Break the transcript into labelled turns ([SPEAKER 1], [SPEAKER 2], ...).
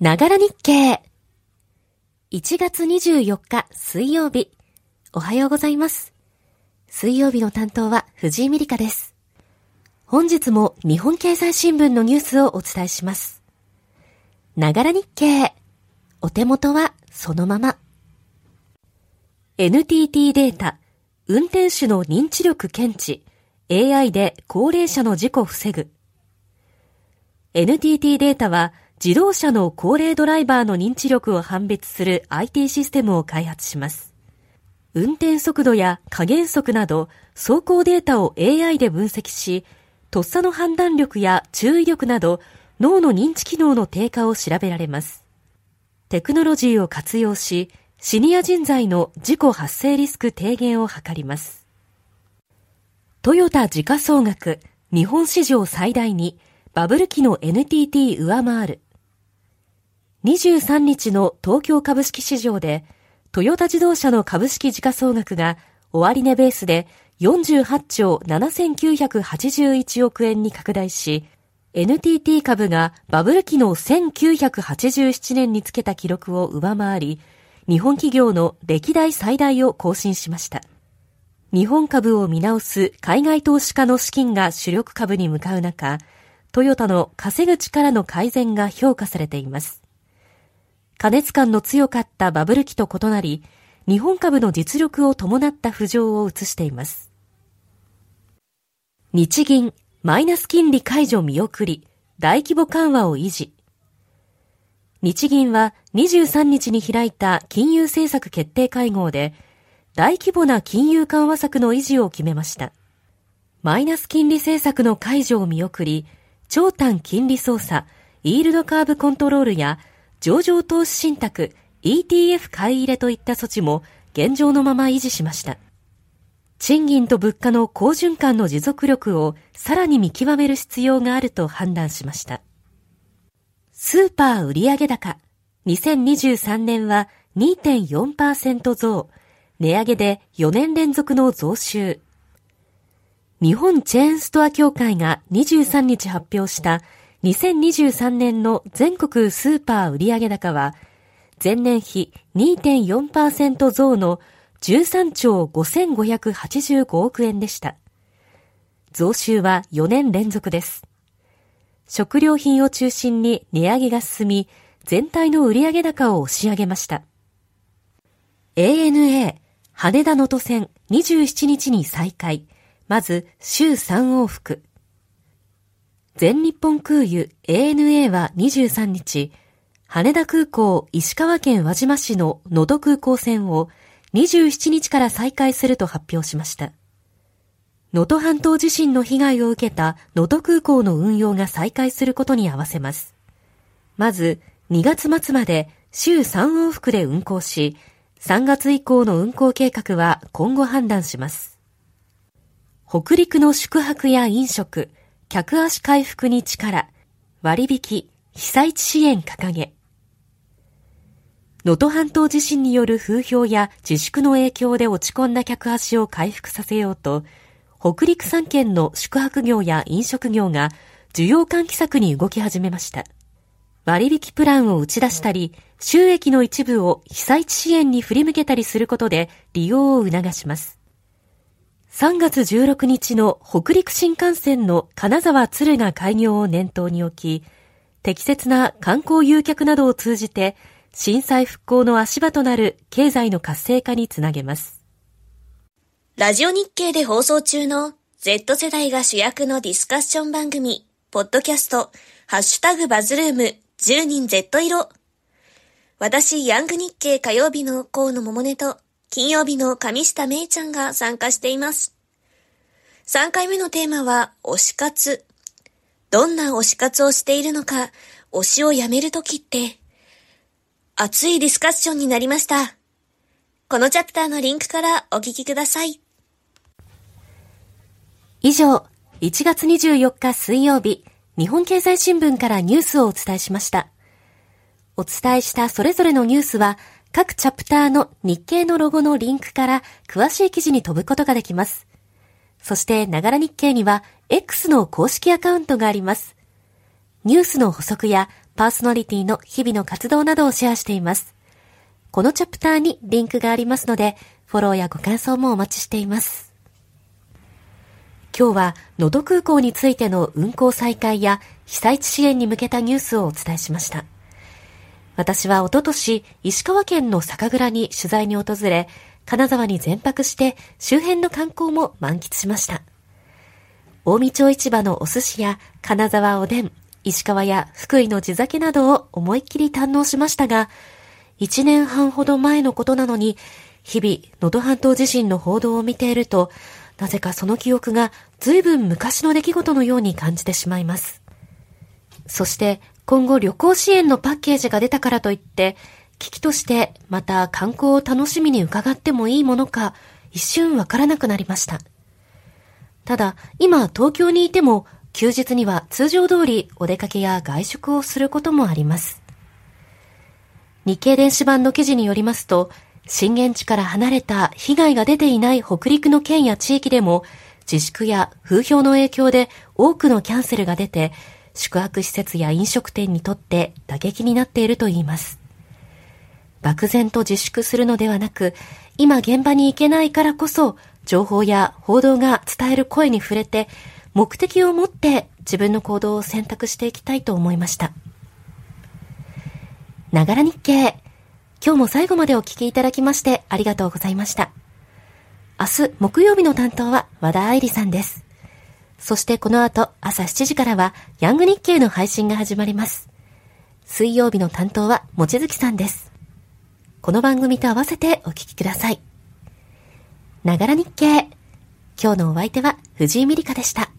[SPEAKER 1] ながら日経。1月24日水曜日。おはようございます。水曜日の担当は藤井美里香です。本日も日本経済新聞のニュースをお伝えします。ながら日経。お手元はそのまま。NTT データ、運転手の認知力検知、AI で高齢者の事故防ぐ。NTT データは自動車の高齢ドライバーの認知力を判別する IT システムを開発します。運転速度や加減速など走行データを AI で分析し、とっさの判断力や注意力など脳の認知機能の低下を調べられます。テクノロジーを活用し、シニア人材の事故発生リスク低減を図ります。トヨタ時価総額日本史上最大にバブル期の NTT 上回る。23日の東京株式市場で、トヨタ自動車の株式時価総額が終値ベースで48兆7981億円に拡大し、NTT 株がバブル期の1987年につけた記録を上回り、日本企業の歴代最大を更新しました。日本株を見直す海外投資家の資金が主力株に向かう中、トヨタの稼ぐ力の改善が評価されています。過熱感の強かったバブル期と異なり、日本株の実力を伴った浮上を映しています。日銀、マイナス金利解除見送り、大規模緩和を維持。日銀は23日に開いた金融政策決定会合で、大規模な金融緩和策の維持を決めました。マイナス金利政策の解除を見送り、長短金利操作、イールドカーブコントロールや上場投資信託 ETF 買い入れといった措置も現状のまま維持しました。賃金と物価の好循環の持続力をさらに見極める必要があると判断しました。スーパー売上高2023年は2.4%増、値上げで4年連続の増収。日本チェーンストア協会が23日発表した2023年の全国スーパー売上高は、前年比2.4%増の13兆5585億円でした。増収は4年連続です。食料品を中心に値上げが進み、全体の売上高を押し上げました。ANA 羽田能登線27日に再開。まず週3往復。全日本空輸 ANA は23日、羽田空港石川県輪島市の能登空港線を27日から再開すると発表しました。能登半島地震の被害を受けた能登空港の運用が再開することに合わせます。まず、2月末まで週3往復で運行し、3月以降の運行計画は今後判断します。北陸の宿泊や飲食、客足回復に力、割引、被災地支援掲げ。能登半島地震による風評や自粛の影響で落ち込んだ客足を回復させようと、北陸3県の宿泊業や飲食業が需要喚起策に動き始めました。割引プランを打ち出したり、収益の一部を被災地支援に振り向けたりすることで利用を促します。3月16日の北陸新幹線の金沢敦賀開業を念頭に置き、適切な観光誘客などを通じて、震災復興の足場となる経済の活性化につなげます。
[SPEAKER 2] ラジオ日経で放送中の Z 世代が主役のディスカッション番組、ポッドキャスト、ハッシュタグバズルーム、10人 Z 色。私、ヤング日経火曜日の河野桃音と、金曜日の上下芽衣ちゃんが参加しています。3回目のテーマは、推し活。どんな推し活をしているのか、推しをやめるときって、熱いディスカッションになりました。このチャプターのリンクからお聞きください。
[SPEAKER 1] 以上、1月24日水曜日、日本経済新聞からニュースをお伝えしました。お伝えしたそれぞれのニュースは、各チャプターの日経のロゴのリンクから詳しい記事に飛ぶことができます。そして、ながら日経には X の公式アカウントがあります。ニュースの補足やパーソナリティの日々の活動などをシェアしています。このチャプターにリンクがありますので、フォローやご感想もお待ちしています。今日は、能登空港についての運航再開や被災地支援に向けたニュースをお伝えしました。私はおととし、石川県の酒蔵に取材に訪れ、金沢に全泊して周辺の観光も満喫しました。近江町市場のお寿司や金沢おでん、石川や福井の地酒などを思いっきり堪能しましたが、一年半ほど前のことなのに、日々、能登半島地震の報道を見ていると、なぜかその記憶が随分昔の出来事のように感じてしまいます。そして今後旅行支援のパッケージが出たからといって、危機としてまた観光を楽しみに伺ってもいいものか、一瞬わからなくなりました。ただ、今東京にいても、休日には通常通りお出かけや外食をすることもあります。日経電子版の記事によりますと、震源地から離れた被害が出ていない北陸の県や地域でも、自粛や風評の影響で多くのキャンセルが出て、宿泊施設や飲食店にとって打撃になっているといいます。漠然と自粛するのではなく、今現場に行けないからこそ、情報や報道が伝える声に触れて、目的を持って自分の行動を選択していきたいと思いました。ながら日経。今日も最後までお聞きいただきましてありがとうございました。明日木曜日の担当は和田愛理さんです。そしてこの後朝7時からはヤング日経の配信が始まります。水曜日の担当はもちづきさんです。この番組と合わせてお聞きください。ながら日経。今日のお相手は藤井美里香でした。